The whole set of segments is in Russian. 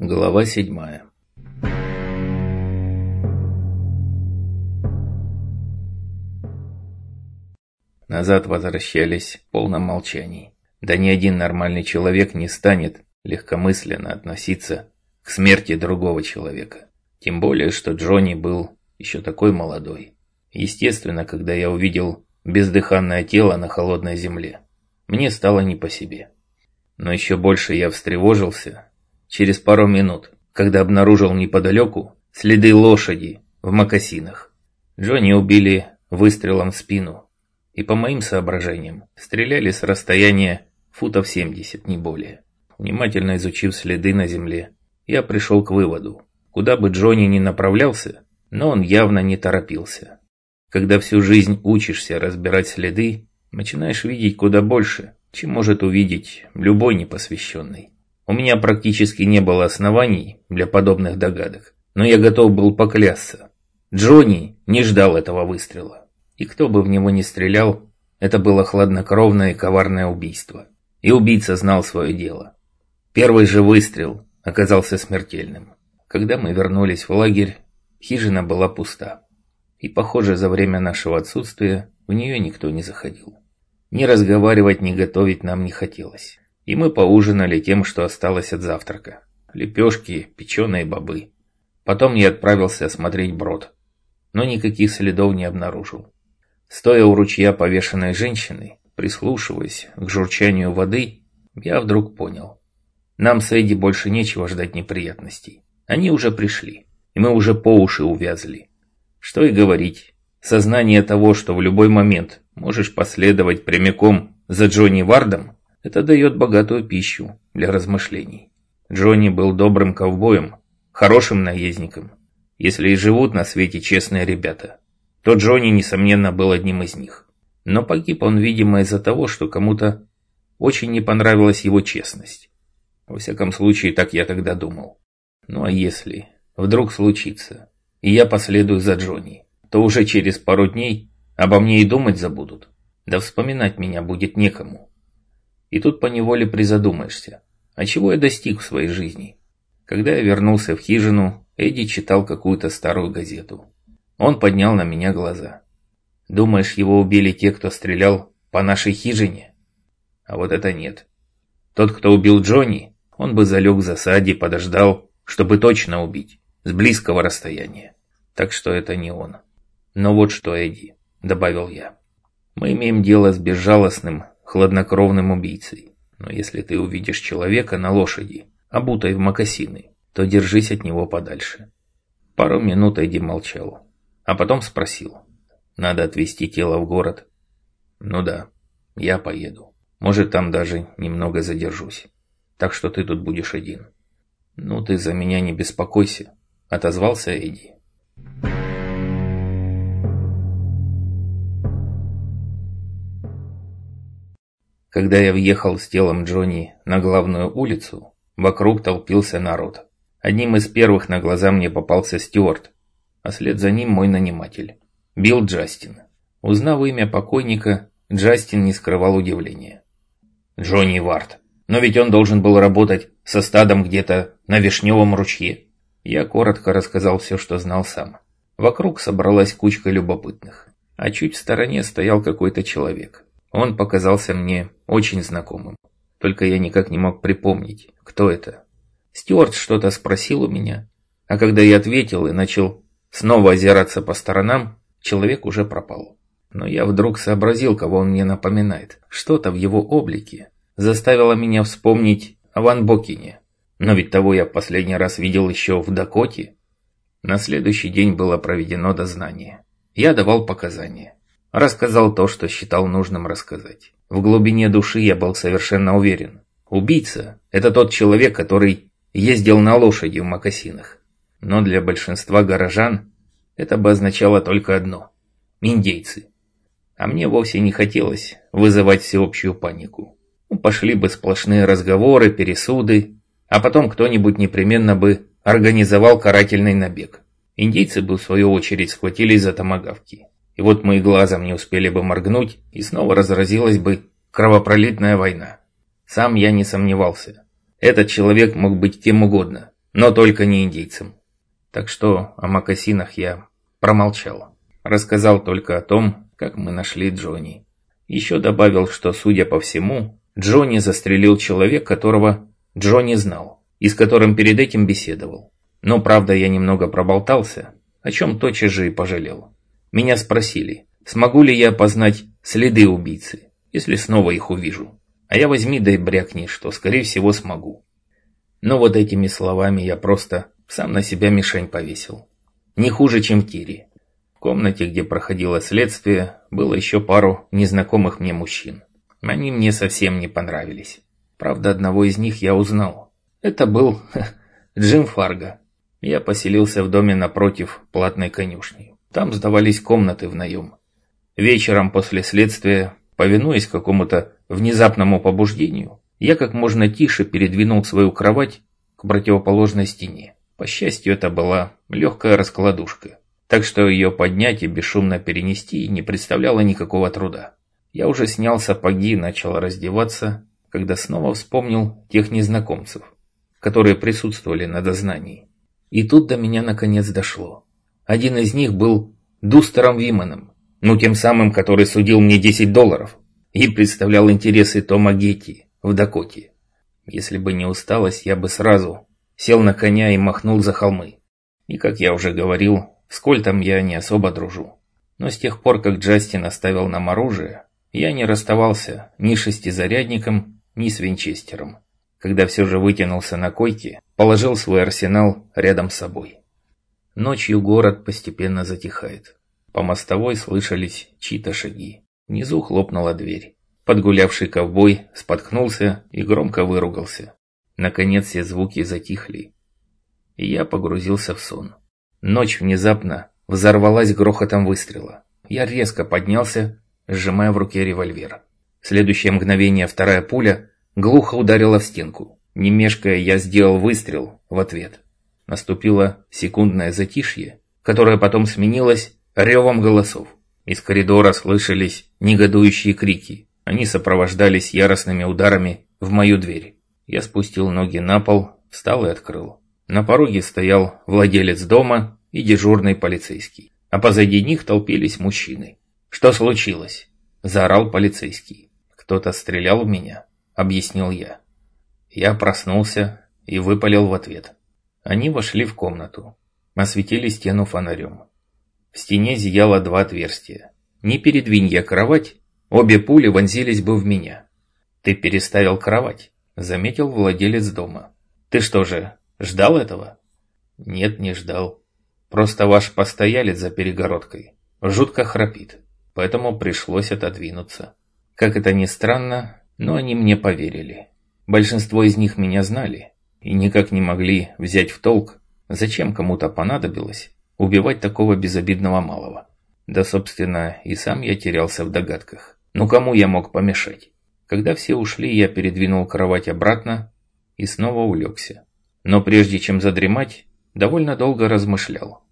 Глава седьмая Назад возвращались в полном молчании. Да ни один нормальный человек не станет легкомысленно относиться к смерти другого человека. Тем более, что Джонни был еще такой молодой. Естественно, когда я увидел бездыханное тело на холодной земле, мне стало не по себе. Но еще больше я встревожился через пару минут, когда обнаружил неподалеку следы лошади в мокасинах. Джонни убили выстрелом в спину, и по моим соображениям стреляли с расстояния футов 70, не более. Внимательно изучив следы на земле, я пришел к выводу, куда бы Джонни ни направлялся, но он явно не торопился. Когда всю жизнь учишься разбирать следы, начинаешь видеть куда больше, чем может увидеть любой непосвященный. У меня практически не было оснований для подобных догадок, но я готов был поклясться. Джонни не ждал этого выстрела. И кто бы в него ни стрелял, это было хладнокровное и коварное убийство. И убийца знал свое дело. Первый же выстрел оказался смертельным. Когда мы вернулись в лагерь, хижина была пуста. И, похоже, за время нашего отсутствия в нее никто не заходил. Ни разговаривать, ни готовить нам не хотелось. И мы поужинали тем, что осталось от завтрака. Лепешки, печеные бобы. Потом я отправился осмотреть брод. Но никаких следов не обнаружил. Стоя у ручья повешенной женщины, прислушиваясь к журчанию воды, я вдруг понял. Нам с Эдди больше нечего ждать неприятностей. Они уже пришли, и мы уже по уши увязли. Что и говорить, сознание того, что в любой момент можешь последовать прямиком за Джонни Вардом, это дает богатую пищу для размышлений. Джонни был добрым ковбоем, хорошим наездником, если и живут на свете честные ребята то Джонни, несомненно, был одним из них. Но погиб он, видимо, из-за того, что кому-то очень не понравилась его честность. Во всяком случае, так я тогда думал. Ну а если вдруг случится, и я последую за Джонни, то уже через пару дней обо мне и думать забудут. Да вспоминать меня будет некому. И тут поневоле призадумаешься, а чего я достиг в своей жизни? Когда я вернулся в хижину, Эдди читал какую-то старую газету. Он поднял на меня глаза. «Думаешь, его убили те, кто стрелял по нашей хижине?» А вот это нет. Тот, кто убил Джонни, он бы залег в засаде, подождал, чтобы точно убить, с близкого расстояния. Так что это не он. Но вот что, Эдди, добавил я. Мы имеем дело с безжалостным, хладнокровным убийцей. Но если ты увидишь человека на лошади, обутой в мокасины, то держись от него подальше. Пару минут Эдди молчал. А потом спросил. Надо отвезти тело в город. Ну да, я поеду. Может, там даже немного задержусь. Так что ты тут будешь один. Ну ты за меня не беспокойся, отозвался Эдди. Когда я въехал с телом Джонни на главную улицу, вокруг толпился народ. Одним из первых на глаза мне попался Стюарт, а след за ним мой наниматель. Билл Джастин. Узнав имя покойника, Джастин не скрывал удивления. Джонни Варт. Но ведь он должен был работать со стадом где-то на Вишневом ручье. Я коротко рассказал все, что знал сам. Вокруг собралась кучка любопытных. А чуть в стороне стоял какой-то человек. Он показался мне очень знакомым. Только я никак не мог припомнить, кто это. Стюарт что-то спросил у меня, а когда я ответил и начал Снова озираться по сторонам, человек уже пропал. Но я вдруг сообразил, кого он мне напоминает. Что-то в его облике заставило меня вспомнить о Ван Бокине. Но ведь того я последний раз видел еще в Дакоте. На следующий день было проведено дознание. Я давал показания. Рассказал то, что считал нужным рассказать. В глубине души я был совершенно уверен. Убийца – это тот человек, который ездил на лошади в мокасинах. Но для большинства горожан это бы означало только одно – индейцы. А мне вовсе не хотелось вызывать всеобщую панику. Ну, пошли бы сплошные разговоры, пересуды, а потом кто-нибудь непременно бы организовал карательный набег. Индейцы бы в свою очередь схватились за томагавки. И вот мы и глазом не успели бы моргнуть, и снова разразилась бы кровопролитная война. Сам я не сомневался. Этот человек мог быть кем угодно, но только не индейцам. Так что о мокасинах я промолчал. Рассказал только о том, как мы нашли Джонни. Еще добавил, что, судя по всему, Джонни застрелил человек, которого Джонни знал, и с которым перед этим беседовал. Но, правда, я немного проболтался, о чем тотчас же и пожалел. Меня спросили, смогу ли я опознать следы убийцы, если снова их увижу. А я возьми да и брякни, что, скорее всего, смогу. Но вот этими словами я просто сам на себя мишень повесил. Не хуже, чем тире. В комнате, где проходило следствие, было еще пару незнакомых мне мужчин. Они мне совсем не понравились. Правда, одного из них я узнал. Это был Джим Фарго. Я поселился в доме напротив платной конюшни. Там сдавались комнаты в наем. Вечером после следствия, повинуясь какому-то внезапному побуждению, я как можно тише передвинул свою кровать к противоположной стене. По счастью, это была легкая раскладушка так что ее поднять и бесшумно перенести не представляло никакого труда. Я уже снял сапоги и начал раздеваться, когда снова вспомнил тех незнакомцев, которые присутствовали на дознании. И тут до меня наконец дошло. Один из них был Дустером Виманом, ну тем самым, который судил мне 10 долларов и представлял интересы Тома Гетти в Дакоте. Если бы не усталость, я бы сразу сел на коня и махнул за холмы. И, как я уже говорил, с Кольтом я не особо дружу. Но с тех пор, как Джастин оставил нам оружие, я не расставался ни с шестизарядником, ни с винчестером. Когда все же вытянулся на койке, положил свой арсенал рядом с собой. Ночью город постепенно затихает. По мостовой слышались чьи-то шаги. Внизу хлопнула дверь. Подгулявший ковбой споткнулся и громко выругался. Наконец все звуки затихли, и я погрузился в сон. Ночь внезапно взорвалась грохотом выстрела. Я резко поднялся, сжимая в руке револьвер. В следующее мгновение вторая пуля глухо ударила в стенку. Не мешкая, я сделал выстрел в ответ. Наступило секундное затишье, которое потом сменилось ревом голосов. Из коридора слышались негодующие крики. Они сопровождались яростными ударами в мою дверь. Я спустил ноги на пол, встал и открыл. На пороге стоял владелец дома и дежурный полицейский, а позади них толпились мужчины. «Что случилось?» – заорал полицейский. «Кто-то стрелял в меня», – объяснил я. Я проснулся и выпалил в ответ. Они вошли в комнату, осветили стену фонарем. В стене зияло два отверстия. Не передвинь я кровать, обе пули вонзились бы в меня. «Ты переставил кровать», – заметил владелец дома. «Ты что же, Ждал этого? Нет, не ждал. Просто ваш постоялец за перегородкой жутко храпит, поэтому пришлось отодвинуться. Как это ни странно, но они мне поверили. Большинство из них меня знали и никак не могли взять в толк, зачем кому-то понадобилось убивать такого безобидного малого. Да, собственно, и сам я терялся в догадках. Ну кому я мог помешать? Когда все ушли, я передвинул кровать обратно и снова улегся. Но прежде чем задремать, довольно долго размышлял.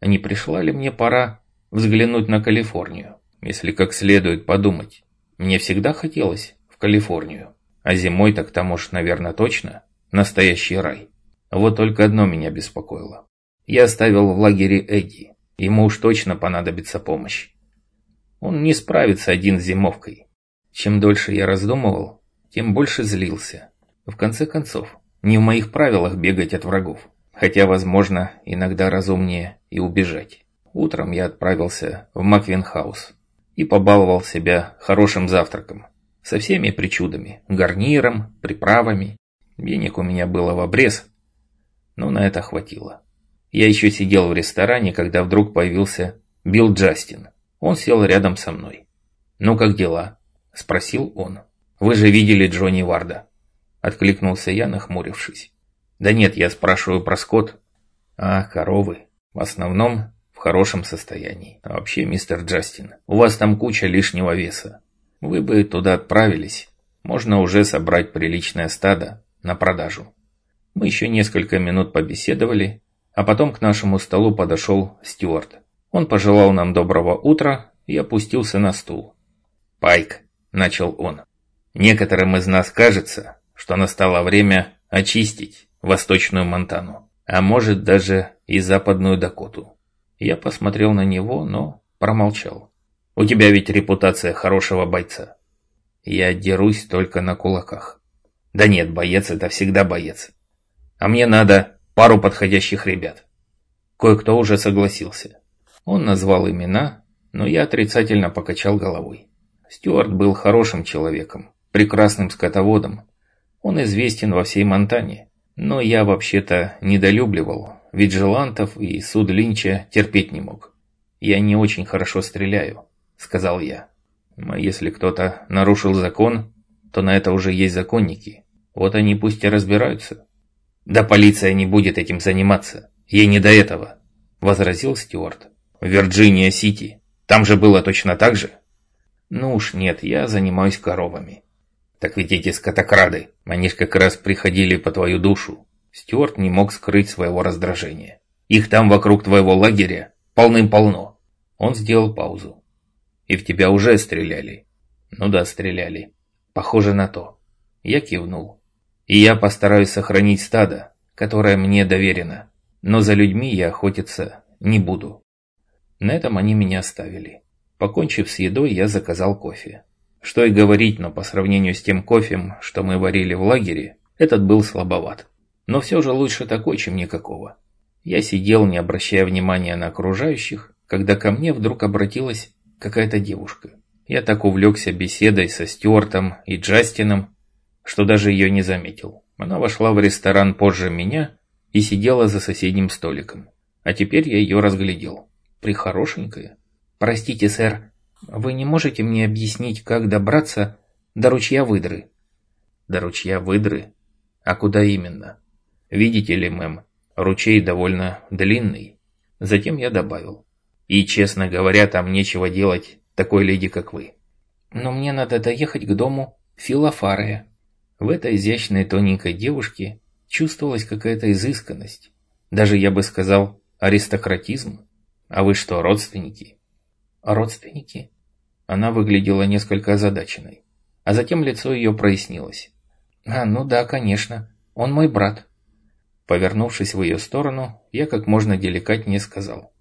А не пришла ли мне пора взглянуть на Калифорнию, если как следует подумать? Мне всегда хотелось в Калифорнию, а зимой так там уж, наверное, точно настоящий рай. Вот только одно меня беспокоило. Я оставил в лагере Эдди, ему уж точно понадобится помощь. Он не справится один с зимовкой. Чем дольше я раздумывал, тем больше злился. В конце концов, не в моих правилах бегать от врагов, хотя, возможно, иногда разумнее и убежать. Утром я отправился в Маквинхаус и побаловал себя хорошим завтраком. Со всеми причудами, гарниром, приправами. Денег у меня было в обрез, но на это хватило. Я еще сидел в ресторане, когда вдруг появился Билл Джастин. Он сел рядом со мной. «Ну как дела?» – спросил он. «Вы же видели Джонни Варда?» Откликнулся я, нахмурившись. Да нет, я спрашиваю про скот. А, коровы. В основном в хорошем состоянии. А вообще, мистер Джастин, у вас там куча лишнего веса. Вы бы туда отправились. Можно уже собрать приличное стадо на продажу. Мы еще несколько минут побеседовали, а потом к нашему столу подошел Стюарт. Он пожелал нам доброго утра и опустился на стул. «Пайк», — начал он, — «некоторым из нас кажется, что настало время очистить Восточную Монтану. а может даже и Западную Дакоту. Я посмотрел на него, но промолчал. У тебя ведь репутация хорошего бойца. Я дерусь только на кулаках. Да нет, боец это всегда боец. А мне надо пару подходящих ребят. Кое-кто уже согласился. Он назвал имена, но я отрицательно покачал головой. Стюарт был хорошим человеком, прекрасным скотоводом. Он известен во всей Монтане. Но я вообще-то недолюбливал Виджелантов и суд Линча терпеть не мог. «Я не очень хорошо стреляю», — сказал я. «А если кто-то нарушил закон, то на это уже есть законники. Вот они пусть и разбираются». «Да полиция не будет этим заниматься. Ей не до этого», — возразил Стюарт. «Вирджиния-Сити. Там же было точно так же?» «Ну уж нет, я занимаюсь коровами». Так ведь эти скотокрады, они ж как раз приходили по твою душу. Стюарт не мог скрыть своего раздражения. Их там вокруг твоего лагеря полным-полно. Он сделал паузу. И в тебя уже стреляли. Ну да, стреляли. Похоже на то. Я кивнул. И я постараюсь сохранить стадо, которое мне доверено. Но за людьми я охотиться не буду. На этом они меня оставили. Покончив с едой, я заказал кофе. Что и говорить, но по сравнению с тем кофем, что мы варили в лагере, этот был слабоват. Но все же лучше такой, чем никакого. Я сидел, не обращая внимания на окружающих, когда ко мне вдруг обратилась какая-то девушка. Я так увлекся беседой со Стюартом и Джастином, что даже ее не заметил. Она вошла в ресторан позже меня и сидела за соседним столиком. А теперь я ее разглядел. Прихорошенькая. «Простите, сэр, вы не можете мне объяснить, как добраться до ручья выдры? До ручья выдры? А куда именно? Видите ли, мэм, ручей довольно длинный. Затем я добавил. И, честно говоря, там нечего делать такой леди, как вы. Но мне надо доехать к дому Филофария. В этой изящной тоненькой девушке чувствовалась какая-то изысканность. Даже, я бы сказал, аристократизм. А вы что, родственники? Родственники? Она выглядела несколько озадаченной. А затем лицо ее прояснилось. «А, ну да, конечно. Он мой брат». Повернувшись в ее сторону, я как можно деликатнее сказал.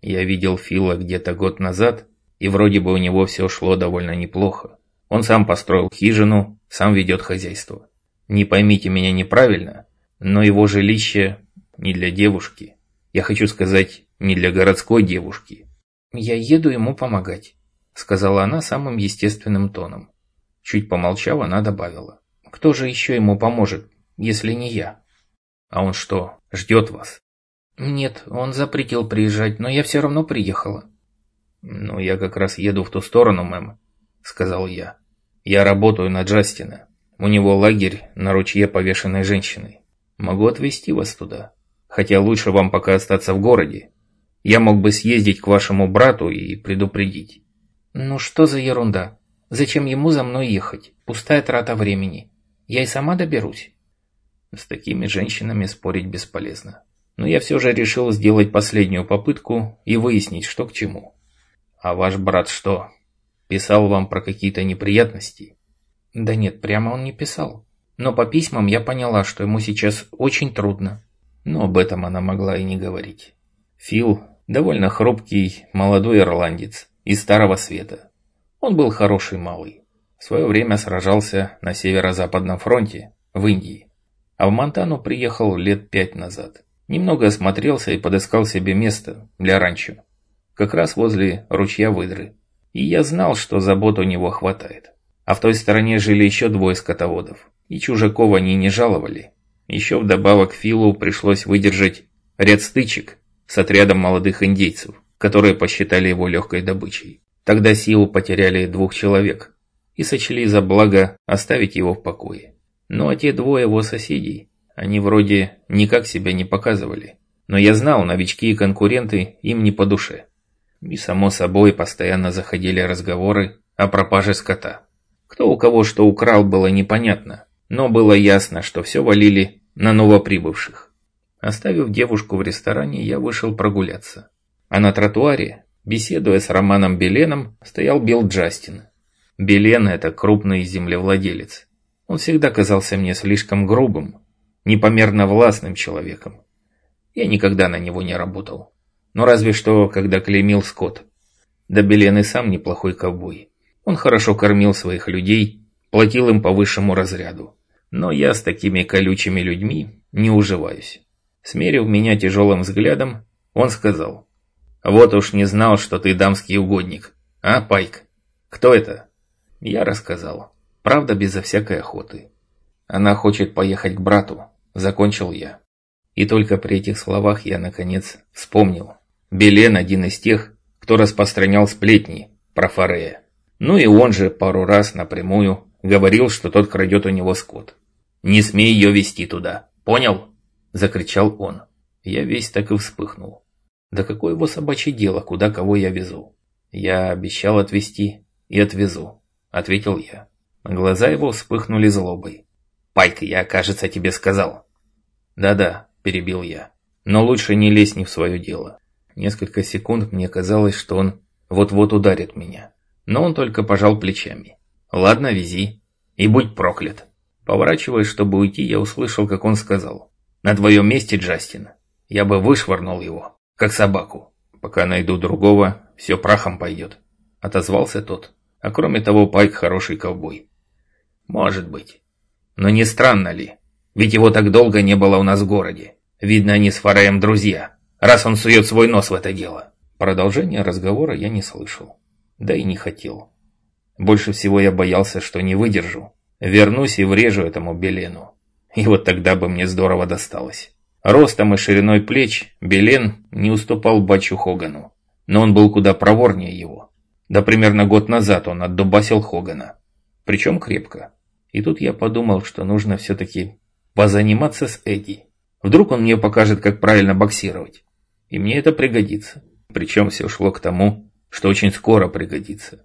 «Я видел Фила где-то год назад, и вроде бы у него все шло довольно неплохо. Он сам построил хижину, сам ведет хозяйство. Не поймите меня неправильно, но его жилище не для девушки. Я хочу сказать, не для городской девушки, «Я еду ему помогать», — сказала она самым естественным тоном. Чуть помолчав, она добавила. «Кто же еще ему поможет, если не я?» «А он что, ждет вас?» «Нет, он запретил приезжать, но я все равно приехала». «Ну, я как раз еду в ту сторону, мэм», — сказал я. «Я работаю на Джастина. У него лагерь на ручье повешенной женщиной. Могу отвезти вас туда. Хотя лучше вам пока остаться в городе. Я мог бы съездить к вашему брату и предупредить». «Ну что за ерунда? Зачем ему за мной ехать? Пустая трата времени. Я и сама доберусь». С такими женщинами спорить бесполезно. Но я все же решил сделать последнюю попытку и выяснить, что к чему. «А ваш брат что, писал вам про какие-то неприятности?» «Да нет, прямо он не писал. Но по письмам я поняла, что ему сейчас очень трудно». Но об этом она могла и не говорить. Фил довольно хрупкий молодой ирландец из Старого Света. Он был хороший малый. В свое время сражался на Северо-Западном фронте, в Индии. А в Монтану приехал лет пять назад. Немного осмотрелся и подыскал себе место для ранчо. Как раз возле ручья выдры. И я знал, что забот у него хватает. А в той стороне жили еще двое скотоводов. И чужаков они не жаловали. Еще вдобавок Филу пришлось выдержать ряд стычек с отрядом молодых индейцев, которые посчитали его легкой добычей. Тогда силу потеряли двух человек и сочли за благо оставить его в покое. Ну а те двое его соседей, они вроде никак себя не показывали. Но я знал, новички и конкуренты им не по душе. И само собой постоянно заходили разговоры о пропаже скота. Кто у кого что украл, было непонятно, но было ясно, что все валили на новоприбывших. Оставив девушку в ресторане, я вышел прогуляться. А на тротуаре, беседуя с Романом Беленом, стоял Билл Джастин. Белен – это крупный землевладелец. Он всегда казался мне слишком грубым, непомерно властным человеком. Я никогда на него не работал. Но разве что, когда клеймил скот. Да Белен и сам неплохой ковбой. Он хорошо кормил своих людей, платил им по высшему разряду. Но я с такими колючими людьми не уживаюсь. Смерив меня тяжелым взглядом, он сказал. «Вот уж не знал, что ты дамский угодник. А, Пайк? Кто это?» Я рассказал. Правда, безо всякой охоты. Она хочет поехать к брату. Закончил я. И только при этих словах я, наконец, вспомнил. Белен один из тех, кто распространял сплетни про Фарея. Ну и он же пару раз напрямую говорил, что тот крадет у него скот. «Не смей ее вести туда, понял?» – закричал он. Я весь так и вспыхнул. Да какое его собачье дело, куда кого я везу? Я обещал отвезти и отвезу, ответил я. Глаза его вспыхнули злобой. Пайк, я, кажется, тебе сказал. Да-да, перебил я. Но лучше не лезь не в свое дело. Несколько секунд мне казалось, что он вот-вот ударит меня. Но он только пожал плечами. Ладно, вези. И будь проклят. Поворачиваясь, чтобы уйти, я услышал, как он сказал. На твоем месте, Джастин, я бы вышвырнул его, как собаку. Пока найду другого, все прахом пойдет. Отозвался тот. А кроме того, Пайк хороший ковбой. Может быть. Но не странно ли? Ведь его так долго не было у нас в городе. Видно, они с Фараем друзья, раз он сует свой нос в это дело. Продолжение разговора я не слышал. Да и не хотел. Больше всего я боялся, что не выдержу. Вернусь и врежу этому Белену. И вот тогда бы мне здорово досталось. Ростом и шириной плеч Белен не уступал Бачу Хогану. Но он был куда проворнее его. Да примерно год назад он отдубасил Хогана. Причем крепко. И тут я подумал, что нужно все-таки позаниматься с Эдди. Вдруг он мне покажет, как правильно боксировать. И мне это пригодится. Причем все шло к тому, что очень скоро пригодится.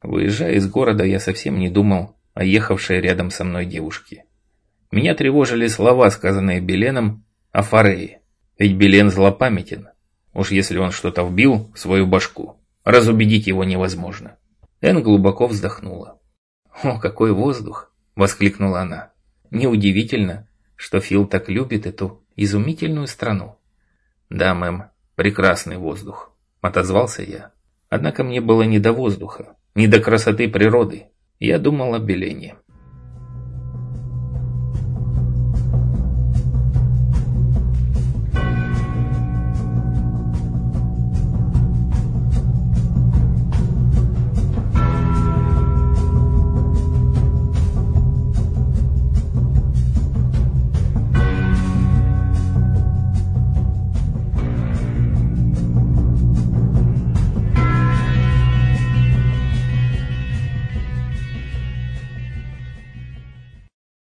Выезжая из города, я совсем не думал о ехавшей рядом со мной девушке. Меня тревожили слова, сказанные Беленом о Фарее. Ведь Белен злопамятен. Уж если он что-то вбил в свою башку, разубедить его невозможно. Эн глубоко вздохнула. «О, какой воздух!» – воскликнула она. «Неудивительно, что Фил так любит эту изумительную страну». «Да, мэм, прекрасный воздух», – отозвался я. Однако мне было не до воздуха, не до красоты природы. Я думал о Белене.